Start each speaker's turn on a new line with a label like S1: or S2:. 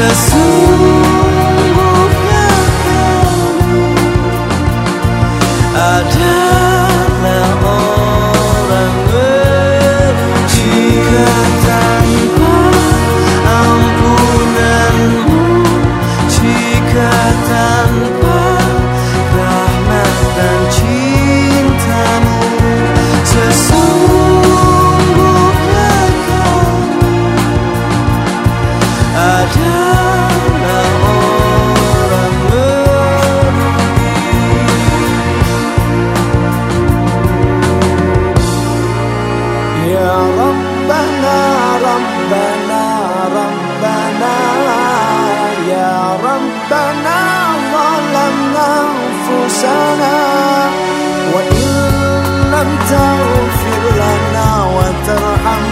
S1: Sesungguhnya ada يا ربنا ربنا ربنا. يا ربنا ظلمنا أنفسنا. وإن لم تغفر لنا وترحمنا